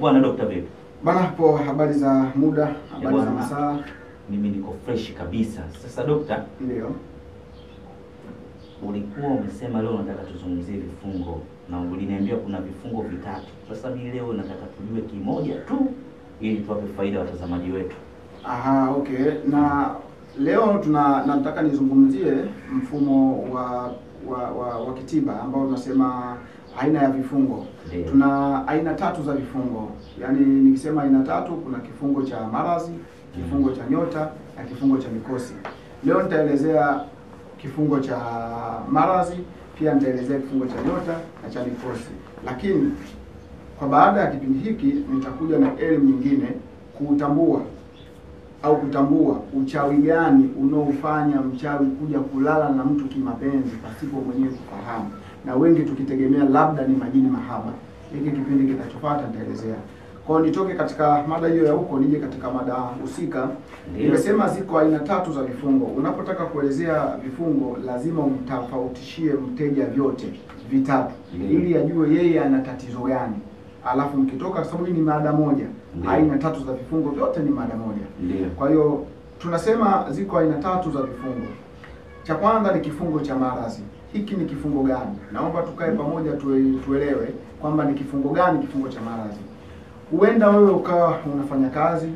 Bwana Dr. vipi? Bana hapo, habari za muda, habari za masaa? Mimi niko fresh kabisa. Sasa dokta, Ndio. ulikuwa umesema leo nataka tuzungumzie vifungo na uliniambia kuna vifungo vitatu. Sasa mimi leo nataka tujue kimoja tu ili tuwape faida watazamaji wetu. Aha, okay. Na leo tuna nataka nizungumzie mfumo wa wa, wa, wa kitiba ambao tunasema aina ya vifungo. Ndio. Tuna aina tatu za vifungo, yaani nikisema aina tatu, kuna kifungo cha maradhi, kifungo cha nyota na kifungo cha mikosi. Leo nitaelezea kifungo cha maradhi, pia nitaelezea kifungo cha nyota na cha mikosi, lakini kwa baada ya kipindi hiki nitakuja na elimu nyingine kuutambua au kutambua uchawi gani unaofanya mchawi kuja kulala na mtu kimapenzi pasipo mwenyewe kufahamu, na wengi tukitegemea labda ni majini mahaba. Hiki kipindi kinachofuata nitaelezea. Kwa hiyo nitoke katika mada hiyo ya huko nije katika mada husika. Nimesema ziko aina tatu za vifungo. Unapotaka kuelezea vifungo, lazima umtafautishie mteja vyote vitatu, ili ajue yeye ana tatizo gani, alafu mkitoka, kwa sababu hii ni mada moja, aina tatu za vifungo vyote ni mada moja. Ndiyo. Kwa hiyo tunasema ziko aina tatu za vifungo. Cha kwanza ni kifungo cha maradhi. Hiki ni kifungo gani? Naomba tukae pamoja tue, tuelewe kwamba ni kifungo gani kifungo cha maradhi. Huenda wewe ukawa unafanya kazi,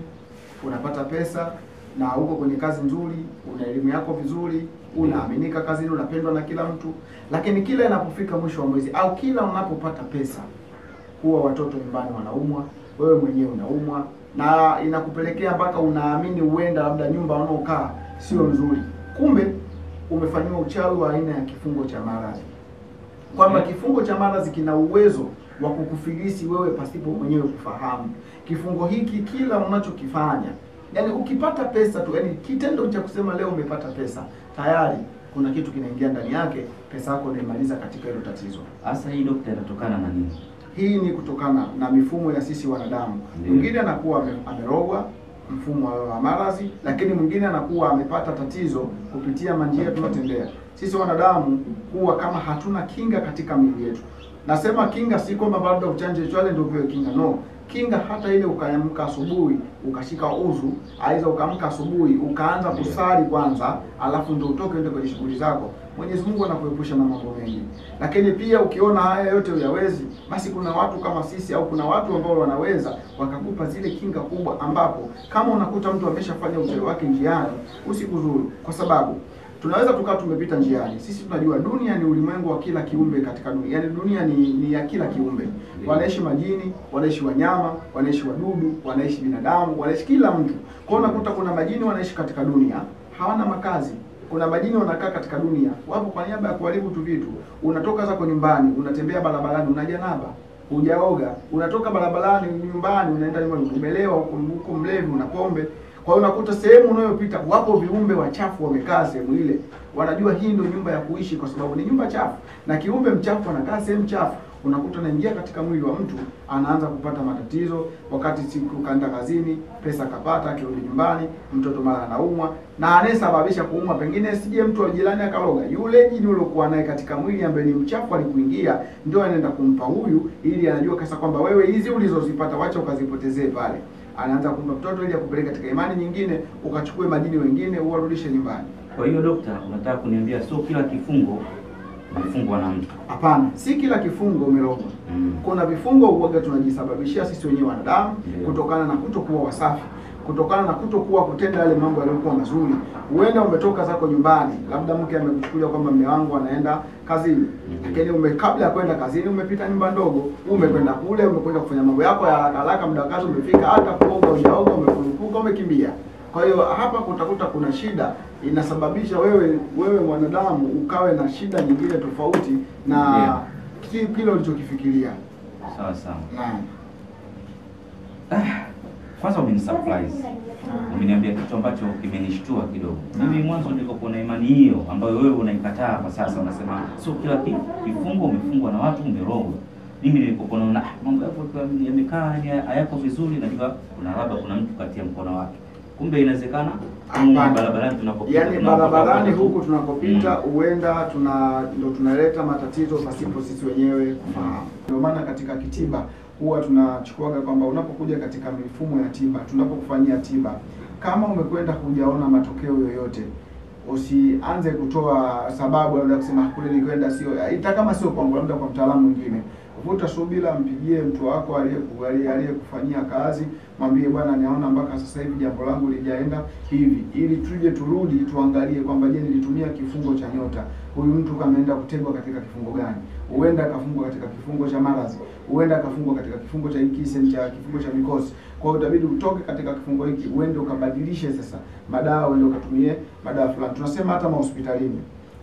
unapata pesa na uko kwenye kazi nzuri, una elimu yako vizuri, unaaminika kazini, unapendwa na kila mtu, lakini kila inapofika mwisho wa mwezi au kila unapopata pesa huwa watoto nyumbani wanaumwa, wewe mwenyewe unaumwa, na inakupelekea mpaka unaamini huenda labda nyumba unaokaa sio nzuri, kumbe umefanyiwa uchawi wa aina ya kifungo cha maradhi, kwamba kifungo cha maradhi kina uwezo wa kukufilisi wewe pasipo mwenyewe kufahamu. Kifungo hiki kila unachokifanya, yani ukipata pesa tu, yani kitendo cha kusema leo umepata pesa, tayari kuna kitu kinaingia ndani yake, pesa yako unaimaliza katika hilo tatizo. Sasa hii dokta inatokana na nini? Hii ni kutokana na mifumo ya sisi wanadamu. Mwingine anakuwa amerogwa mfumo wa maradhi, lakini mwingine anakuwa amepata tatizo kupitia manjia tunayotembea. Sisi wanadamu huwa kama hatuna kinga katika miili yetu. Nasema kinga si kwamba labda uchanje chwale ndio kinga, no. Kinga hata ile ukaamka asubuhi ukashika uzu, aweza ukaamka asubuhi ukaanza kusali kwanza, alafu ndio utoke uende kwenye shughuli zako. Mwenyezi Mungu anakuepusha na mambo mengi. Lakini pia ukiona haya yote uyawezi, basi kuna watu kama sisi au kuna watu ambao wanaweza wakakupa zile kinga kubwa, ambapo kama unakuta mtu ameshafanya uchawi wake njiani, usikuzuru, kwa sababu tunaweza tukawa tumepita njiani. Sisi tunajua dunia ni ulimwengu wa kila kiumbe katika dunia, yaani dunia ni, ni ya kila kiumbe. Wanaishi majini, wanaishi wanyama, wanaishi wadudu, wanaishi binadamu, wanaishi kila mtu. Kwa hiyo unakuta kuna majini wanaishi katika dunia, hawana makazi kuna majini wanakaa katika dunia, wapo kwa niaba ya kuharibu tu vitu. Unatoka zako nyumbani, unatembea barabarani, una janaba, hujaoga, unatoka barabarani nyumbani, unaenda nyumbani, umelewa, huko huko mlevi, una pombe. Kwa hiyo unakuta sehemu unayopita wapo viumbe wachafu wamekaa sehemu ile, wanajua hii ndio nyumba ya kuishi, kwa sababu ni nyumba chafu, na kiumbe mchafu anakaa sehemu chafu unakuta anaingia katika mwili wa mtu, anaanza kupata matatizo. Wakati siku kaenda kazini, pesa kapata, akirudi nyumbani, mtoto mara anaumwa, na anayesababisha kuumwa pengine sije mtu wa jirani akaloga, yule jini uliokuwa naye katika mwili ambaye ni mchafu alikuingia, ndio anaenda kumpa huyu, ili anajua kasa kwamba wewe hizi ulizozipata wacha ukazipotezee pale. Anaanza kumpa mtoto ili akupeleke katika imani nyingine, ukachukue majini wengine uwarudishe nyumbani. Kwa hiyo dokta, unataka kuniambia sio kila kifungo umefungwa na mtu? Hapana, si kila kifungo umerogwa. Mm. Kuna vifungo uoga tunajisababishia sisi wenyewe wanadamu yeah, kutokana na kutokuwa wasafi, kutokana na kutokuwa kutenda yale mambo yaliyokuwa mazuri. Huenda umetoka zako nyumbani, labda mke amekuchukulia kwamba mume wangu anaenda kazini, lakini ume kabla ya kwenda kazini umepita nyumba ndogo, umekwenda kule, umekwenda kufanya mambo yako ya haraka muda kazi umefika, hata kuoga ujaoga, umefurukuka, umekimbia. Kwa hiyo hapa kutakuta kuna shida inasababisha wewe wewe mwanadamu ukawe na shida nyingine tofauti na yeah. ki- kile ulichokifikiria. Sawa sawa. Naam. Kwanza umenisurprise. Umeniambia kitu ambacho kimenishtua kidogo. Mimi mwanzo nilikuwa na imani hiyo ambayo wewe unaikataa kwa sasa, unasema sio kila kitu kifungo umefungwa na watu umerogwa. Mimi nilikuwa naona "Ah, mambo yako yamekaa yani hayako vizuri, najua kuna labda kuna mtu kati ya mkono wake. Kumbe inawezekana barabarani tunapopita, Yaani tunapotoka barabarani huku tunakopita Mm. huenda tuna ndo tunaleta matatizo pasipo sisi wenyewe kufahamu. Ndio maana katika kitiba huwa tunachukuaga kwamba unapokuja katika mifumo ya tiba, tunapokufanyia tiba, kama umekwenda hujaona matokeo yoyote, usianze kutoa sababu labda kusema kule nilikwenda sio, hata kama sio kwangu, labda kwa mtaalamu mwingine. Vuta subira, mpigie mtu wako aliyeku- aliye- aliyekufanyia kazi, mwambie bwana, naona mpaka sasa hivi jambo langu lijaenda hivi, ili tuje turudi tuangalie kwamba je, nilitumia kifungo cha nyota, huyu mtu kameenda kutegwa katika kifungo gani? Huenda akafungwa katika kifungo cha marazi huenda akafungwa katika kifungo cha ikisen cha kifungo cha mikosi. Kwa hiyo utabidi utoke katika kifungo hiki, uende ukabadilishe sasa madawa, uende ukatumie madawa fulani. Tunasema hata mahospitalini,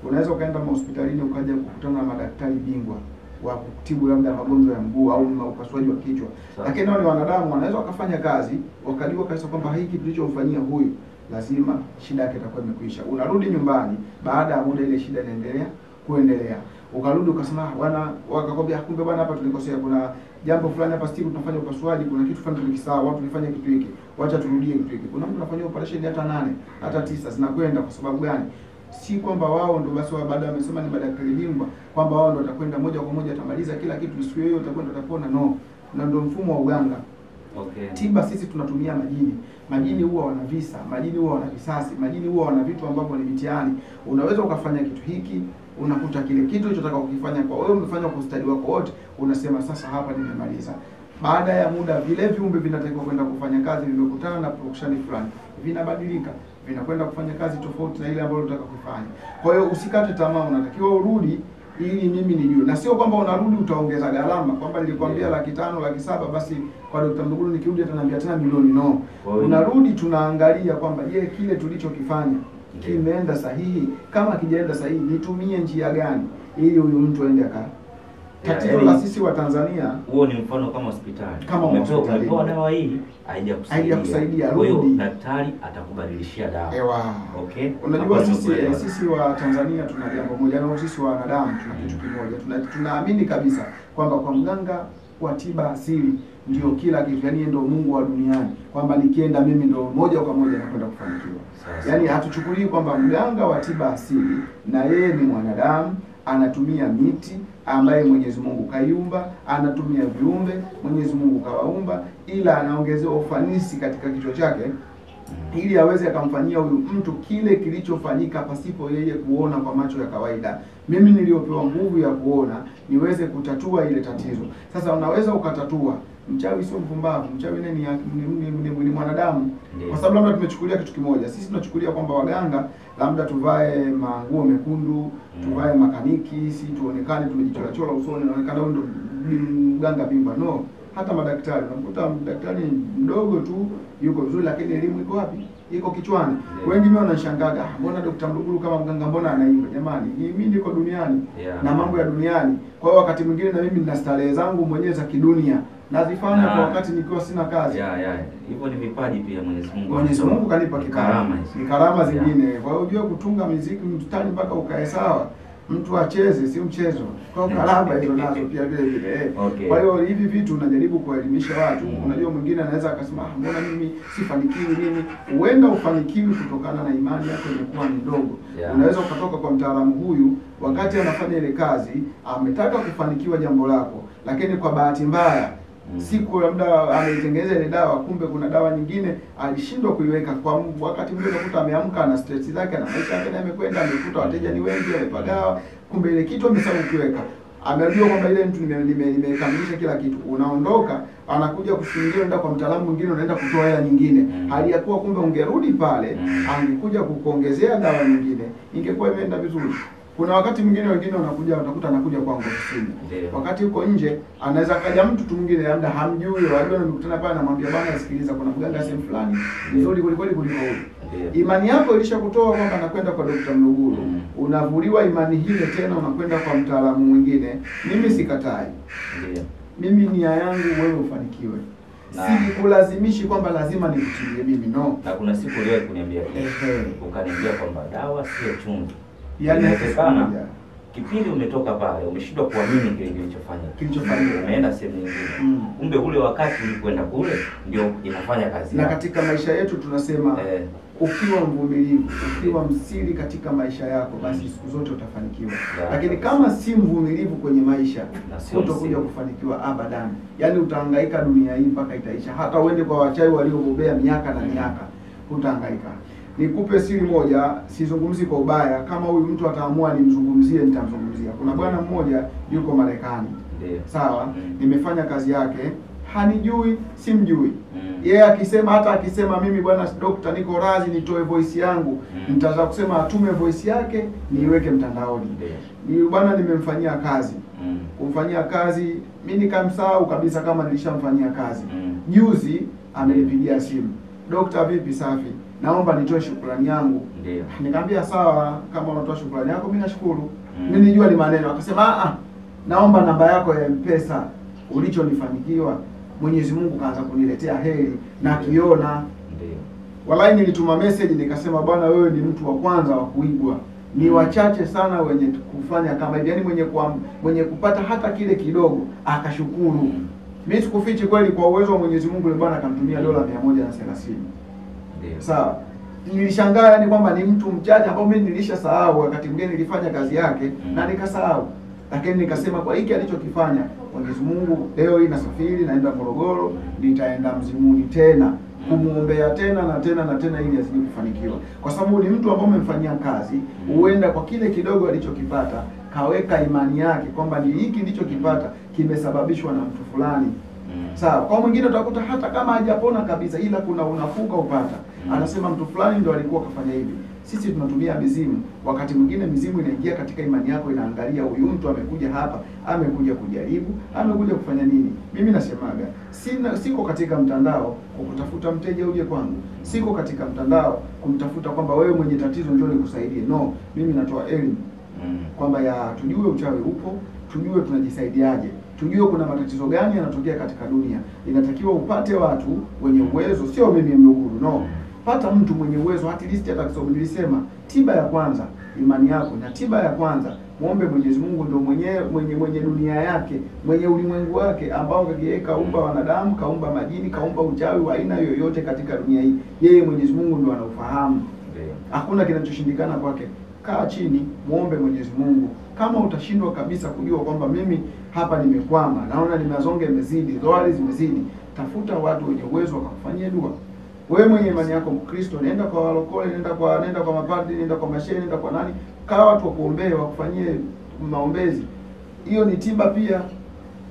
unaweza ukaenda mahospitalini ukaja kukutana na madaktari bingwa wa kutibu labda magonjwa ya mguu au upasuaji wa kichwa, lakini nao ni wanadamu, wanaweza wakafanya kazi wakajua kabisa kwamba hiki tulichomfanyia huyu lazima shida yake itakuwa imekwisha. Unarudi nyumbani, baada ya muda ile shida inaendelea kuendelea, ukarudi ukasema "Ah, bwana, wakakwambia kumbe bwana, hapa tulikosea, kuna jambo fulani hapa, sisi tunafanya upasuaji, kuna kitu fulani tulikisahau, au tulifanya kitu hiki, wacha turudie kitu hiki. Kuna mtu anafanya operation hata nane hata tisa zinakwenda. Kwa sababu gani? Si kwamba wao ndo basi wao baada wamesema ni madaktari bingwa kwamba wao ndo watakwenda moja kwa moja atamaliza kila kitu siku hiyo utakwenda utapona. No, na ndo mfumo wa uganga. Okay. Tiba sisi tunatumia majini. Majini huwa wana visa, majini huwa wana visasi, majini huwa wana vitu ambavyo ni mitihani. Unaweza ukafanya kitu hiki, unakuta kile kitu ulichotaka kukifanya kwa wewe umefanya kwa ustadi wako wote, unasema sasa hapa nimemaliza. Baada ya muda vile viumbe vinatakiwa kwenda kufanya kazi, vimekutana na production fulani, vinabadilika, vinakwenda kufanya kazi tofauti na ile ambayo unataka kufanya. Kwa hiyo usikate tamaa, unatakiwa urudi ili mimi nijue, na sio kwamba unarudi utaongeza gharama, kwamba nilikwambia Yeah. laki tano laki saba basi kwa Dr. Mduguru nikirudi ataniambia tena milioni. No, unarudi tunaangalia kwamba je, kile tulichokifanya yeah, kimeenda sahihi? Kama kijaenda sahihi, nitumie njia gani ili huyu mtu aende aka tatizo la sisi wa Tanzania Huo ni mfano kama hospitali. Kama hospitali. umepewa dawa hii haijakusaidia. Haijakusaidia, Kwa hiyo daktari atakubadilishia dawa. ewa Okay. Unajua sisi nimekuelewa. sisi wa Tanzania tuna jambo moja, na sisi wa wanadamu tuna kitu kimoja, tuna tunaamini kabisa kwamba kwa mganga wa tiba asili ndio kila kitu, yani ndio Mungu wa duniani, kwamba nikienda mimi ndio moja kwa moja nakwenda kufanikiwa. yani Yaani hatuchukulii kwamba mganga wa tiba asili na yeye ni mwanadamu, anatumia miti ambaye Mwenyezi Mungu kaiumba, anatumia viumbe Mwenyezi Mungu kawaumba, ila anaongezewa ufanisi katika kichwa chake ili aweze akamfanyia huyu mtu kile kilichofanyika pasipo yeye kuona kwa macho ya kawaida. Mimi niliyopewa nguvu ya kuona niweze kutatua ile tatizo. Sasa unaweza ukatatua. Mchawi sio mpumbavu, mchawi ni, mwanadamu. Kwa sababu labda tumechukulia kitu kimoja, sisi tunachukulia kwamba waganga labda tuvae manguo mekundu, tuvae makaniki, si tuonekane tumejichorachora usoni, naonekana ndo mganga bimba. No, hata madaktari unakuta daktari mdogo tu yuko vizuri, lakini elimu iko wapi? Iko kichwani. Yeah. Wengi mimi wanashangaga, "Ah, mbona Dr. Mduguru kama mganga mbona anaimba? Jamani, ni- mimi niko duniani Yeah. na mambo ya duniani. Kwa hiyo wakati mwingine na mimi nina starehe zangu mwenyewe za kidunia nazifanya Na- kwa wakati nikiwa sina kazi. Ya, ya. Hivyo ni vipaji pia Mwenyezi Mungu. Mwenyezi. Mungu kanipa Ni kipaji. karama. Ni karama zingine. Kwa hiyo ujue kutunga muziki mstari mpaka ukae sawa. Mtu acheze si mchezo. Kwa hiyo karama hizo nazo pia vile vile. eh. Okay. Kwa hiyo hivi vitu unajaribu kuwaelimisha watu. Mm. Unajua mwingine anaweza akasema "Ah, mbona mimi sifanikiwi nini? Huenda ufanikiwi kutokana na imani yako imekuwa ni ndogo. Yeah. Unaweza ukatoka kwa mtaalamu huyu wakati anafanya ile kazi ametaka kufanikiwa jambo lako, lakini kwa bahati mbaya Mm. siku labda ameitengeneza ile dawa, kumbe kuna dawa nyingine alishindwa kuiweka. Kwa wakati mwingine unakuta ameamka na stress zake na maisha yake yamekwenda, amekuta wateja ni wengi, amepagawa, kumbe ile kitu amesahau kuiweka. Amejua kwamba ile mtu nime- nime- nimekamilisha kila kitu, unaondoka, anakuja kufungia, unaenda kwa mtaalamu mwingine, unaenda kutoa hela nyingine, Mm. hali ya kuwa kumbe ungerudi pale, Mm. angekuja kukuongezea dawa nyingine, ingekuwa imeenda vizuri. Kuna wakati mwingine wengine wanakuja, utakuta anakuja kwangu ofisini wakati uko nje anaweza kaja mtu tu mwingine labda hamjui, wajua nimekutana pale, namwambia bwana, sikiliza, kuna mganga sehemu fulani nzuri kulikweli kuliko huyu. Imani yako ilishakutoa kwamba nakwenda kwa Dr. Mluguru, Mm. unavuliwa imani hile tena, unakwenda kwa mtaalamu mwingine. Mimi sikatai, Ndiyo. mimi nia yangu wewe ufanikiwe, sikulazimishi kwamba lazima nikutilie mimi, no. Na kuna siku uliwahi kuniambia. Ukaniambia kwamba dawa sio chumvi. Yani Inawezekana. Kipindi umetoka pale umeshindwa kuamini kile kilichofanya kilichofanya, Umeenda sehemu nyingine. Mm. Kumbe ule wakati ulikwenda kule ndio inafanya kazi. na katika maisha yetu tunasema Eh, ukiwa mvumilivu, ukiwa msiri katika maisha yako, basi siku zote utafanikiwa. Yeah. Lakini kama si mvumilivu kwenye maisha, utakuja kufanikiwa abadan. Yaani utahangaika dunia hii mpaka itaisha. Hata uende kwa wachawi waliobobea miaka na miaka, utahangaika. Nikupe siri moja, sizungumzi kwa ubaya. Kama huyu mtu ataamua nimzungumzie, nitamzungumzia. Kuna bwana mmoja yuko Marekani, sawa, Mm. nimefanya kazi yake, hanijui, simjui yeye yeah, akisema hata akisema mimi bwana dokta, niko razi nitoe voice yangu, Mm. nitaanza kusema atume voice yake niiweke mtandaoni. Ni bwana, nimemfanyia kazi, Mm. kumfanyia kazi, mimi nikamsahau kabisa kama nilishamfanyia kazi. Mm. Juzi amenipigia simu, dokta, vipi? Safi, naomba nitoe shukrani yangu. Ndio. Nikamwambia sawa, kama unatoa shukrani yako mimi nashukuru. Mm. Mimi ni maneno. Akasema ah, ah, naomba namba yako ya M-Pesa ulichonifanikiwa. Mwenyezi Mungu kaanza kuniletea heri na kiona. Ndio. Walai nilituma message nikasema, bwana, wewe ni mtu wa kwanza wa kuigwa. Ni mm. wachache sana wenye kufanya kama hivi, yaani mwenye kwa, mwenye kupata hata kile kidogo akashukuru. Mm. Mimi sikufichi kweli, kwa uwezo wa Mwenyezi Mungu yule bwana akamtumia dola 130. Sawa. Nilishangaa yani kwamba ni mtu mchache ambao mimi nilishasahau, wakati mwingine nilifanya kazi yake Mm. na nikasahau, lakini nikasema kwa hiki alichokifanya Mwenyezi Mungu, leo hii nasafiri naenda Morogoro, nitaenda Mzimuni tena kumuombea tena na tena na tena ili azidi kufanikiwa, kwa sababu ni mtu ambaye umemfanyia kazi, huenda kwa kile kidogo alichokipata kaweka imani yake kwamba ni hiki ndichokipata kimesababishwa na mtu fulani. Mm. Sawa. Kwa mwingine utakuta hata kama hajapona kabisa, ila kuna unafuka upata, Mm. Anasema mtu fulani ndo alikuwa kafanya hivi. Sisi tunatumia mizimu, wakati mwingine mizimu inaingia katika imani yako, inaangalia huyu mtu amekuja hapa, amekuja kujaribu, amekuja kufanya nini. Mimi nasemaga sina, siko katika mtandao kwa kutafuta mteja uje kwangu, siko katika mtandao kumtafuta kwamba wewe mwenye tatizo njoo nikusaidie. No, mimi natoa elimu Mm. kwamba ya tujue uchawi upo, tujue tunajisaidiaje, tujue kuna matatizo gani yanatokea katika dunia. Inatakiwa upate watu wenye uwezo, sio mimi mluguru, no, pata mtu mwenye uwezo at least. Hata kisomo nilisema tiba ya kwanza imani yako, na tiba ya kwanza muombe Mwenyezi Mungu, ndio mwenye mwenye mwenye dunia yake, mwenye ulimwengu wake ambao yeye kaumba wanadamu, kaumba majini, kaumba uchawi wa aina yoyote katika dunia hii. Yeye Mwenyezi Mungu ndio anaufahamu hakuna kinachoshindikana kwake. Kaa chini, muombe Mwenyezi Mungu. Kama utashindwa kabisa kujua kwamba mimi hapa nimekwama, naona ni mazonge yamezidi, zoali zimezidi, tafuta watu wenye uwezo wakakufanyia dua. Wewe mwenye imani yako Mkristo, nenda kwa walokole, nenda kwa nenda kwa mapadri, nenda kwa mashehe, nenda kwa nani, kaa watu wakuombee, wakufanyie maombezi. Hiyo ni tiba pia.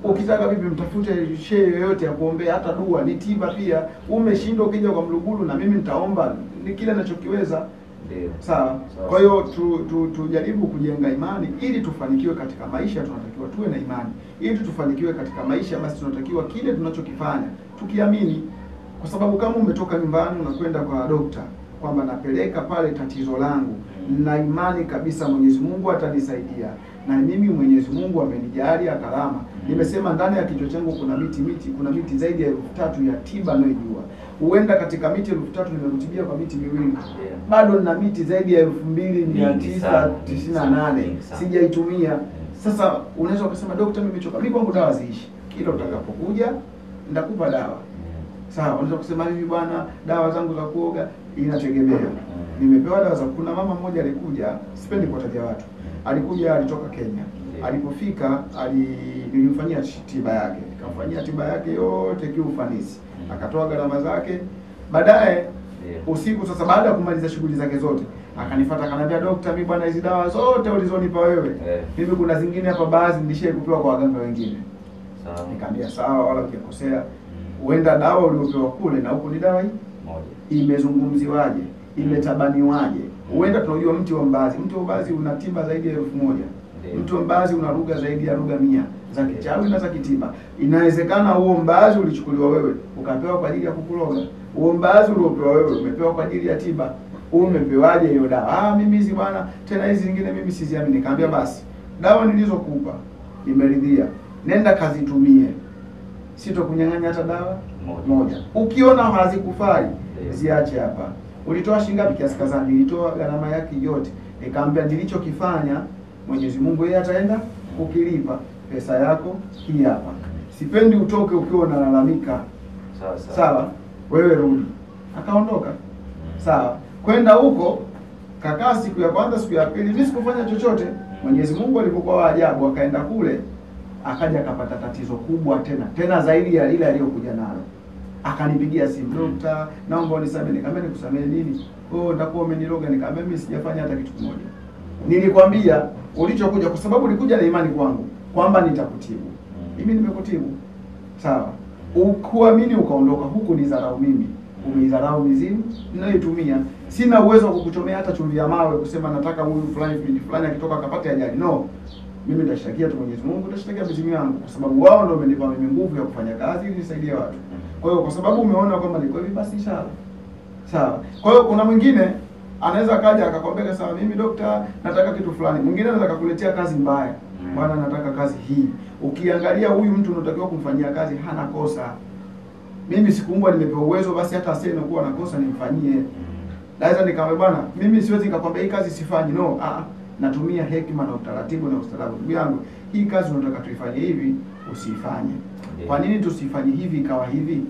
Ukitaka vipi, mtafute shehe yoyote ya kuombea, hata dua ni tiba pia. Umeshindwa, ukija kwa Mlugulu na mimi nitaomba ni kile ninachokiweza. Ndio. Sawa. Sawa. Kwa hiyo tu, tu, tujaribu kujenga imani ili tufanikiwe katika maisha. Tunatakiwa tuwe na imani ili tufanikiwe katika maisha, basi tunatakiwa kile tunachokifanya tukiamini, kwa sababu kama umetoka nyumbani unakwenda kwa dokta kwamba napeleka pale tatizo langu na imani kabisa Mwenyezi Mungu atanisaidia, na mimi Mwenyezi Mungu amenijalia karama. Nimesema ndani ya kichwa changu kuna miti miti, kuna miti zaidi ya elfu tatu ya tiba naijua. Huenda katika miti elfu tatu nimekutibia kwa miti miwili bado nina miti zaidi ya elfu mbili mia tisa tisini na nane sijaitumia. Sasa unaweza ukasema dokta, mimi nimechoka. Mimi kwangu dawa ziishi, kila utakapokuja nitakupa dawa sawa. Unaweza kusema hivi, bwana, dawa zangu za kuoga, inategemea. Nimepewa dawa za, kuna mama mmoja alikuja, sipendi kuwataja watu, alikuja alitoka Kenya. Alipofika ali nilimfanyia tiba yake, nikamfanyia tiba yake yote kiufanisi, akatoa gharama zake. Baadaye usiku sasa, baada ya kumaliza shughuli zake zote, akanifuata akaniambia, dokta, mimi bwana, hizi dawa zote ulizonipa wewe Eh. mimi kuna zingine hapa baadhi nilishie kupewa kwa waganga wengine. Sawa. Nikamwambia sawa, wala hujakosea. Mm. Huenda dawa uliopewa kule na huku ni dawa hii Moja. imezungumziwaje, imetabaniwaje? Huenda tunajua mti wa mbazi, mti wa mbazi una tiba zaidi ya elfu moja mti wa mbazi una lugha zaidi ya lugha mia za kichawi na za kitiba. Inawezekana huo mbazi ulichukuliwa wewe ukapewa kwa ajili ya kukuloga. Huo mbazi uliopewa wewe umepewa kwa ajili ya tiba. Umepewaje hiyo dawa? Ah, mimi hizi bwana, tena hizi zingine mimi siziamini. Nikamwambia basi, dawa nilizokupa nimeridhia, nenda kazitumie, sitokunyang'anya hata dawa Moja. Ukiona hazikufai ziache hapa. Ulitoa shilingi ngapi? Kiasi kadhaa. Nilitoa gharama yake yote, nikamwambia nilichokifanya Mwenyezi Mungu yeye ataenda kukilipa. Pesa yako hii hapa. Sipendi utoke ukiwa unalalamika. Sawa sawa. Sawa, wewe rudi. Akaondoka. Mm. Sawa. Kwenda huko kakaa siku ya kwanza, siku ya pili, mimi sikufanya chochote. Mwenyezi Mungu alipokuwa wa ajabu, akaenda kule akaja akapata tatizo kubwa tena tena zaidi ya lile aliyokuja nalo. Akanipigia simu, dokta, naomba unisamehe. Nikamwambia nikusamehe nini? Oh, ndakuwa umeniroga. Nikamwambia mimi sijafanya hata kitu kimoja. Nilikwambia ulichokuja, kwa sababu ulikuja na imani kwangu kwamba nitakutibu. Mimi nimekutibu, sawa. Ukuamini ukaondoka, huku ni dharau mimi, umeidharau mizimu ninayoitumia. Sina uwezo wa kukuchomea hata chumvi ya mawe kusema nataka huyu fulani fulani akitoka akapate ajali. No, mimi nitashtakia tu Mwenyezi Mungu, nitashtakia mizimu yangu, kwa sababu wao ndio wamenipa mimi nguvu ya kufanya kazi ili nisaidie watu. Kwa hiyo kwa sababu umeona kwamba niko hivi, basi inshallah sawa. Kwa hiyo kuna mwingine anaweza kaja akakwambia sawa, mimi dokta, nataka kitu fulani. Mwingine anaweza kukuletea kazi mbaya, Mm. bwana, nataka kazi hii. Ukiangalia huyu mtu unatakiwa kumfanyia kazi hana kosa. Mimi sikuumbwa nimepewa uwezo, basi hata asiye kuwa na kosa nimfanyie. Naweza nikamwambia bwana, mimi siwezi nikakwambia hii kazi sifanyi. No, ah, natumia hekima na utaratibu na ustaarabu. Ndugu yangu, hii kazi unataka tuifanye hivi, usifanye. Kwa nini tusifanye hivi ikawa hivi?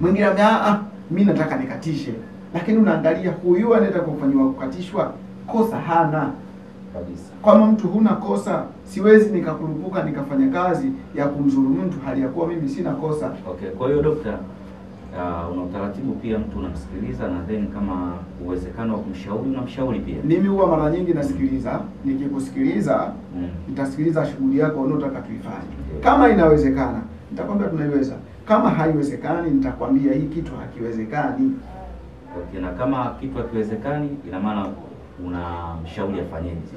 Mwingine anambia ah, ah, mimi nataka nikatishe. Lakini unaangalia huyu anataka kufanyiwa kukatishwa, kosa hana. kabisa. Kama mtu huna kosa, siwezi nikakurupuka nikafanya kazi ya kumzuru mtu hali ya kuwa mimi sina kosa. Okay, kwa hiyo dokta, uh, una utaratibu pia, mtu unamsikiliza na then kama uwezekano wa kumshauri unamshauri pia. Mimi huwa mara nyingi nasikiliza, nikikusikiliza Mm. nitasikiliza shughuli yako unayotaka tuifanye. yeah. Kama inawezekana, nitakwambia tunaiweza. Kama haiwezekani, nitakwambia hii kitu hakiwezekani. Okay, na kama kitu hakiwezekani, ina maana unamshauri afanyeje?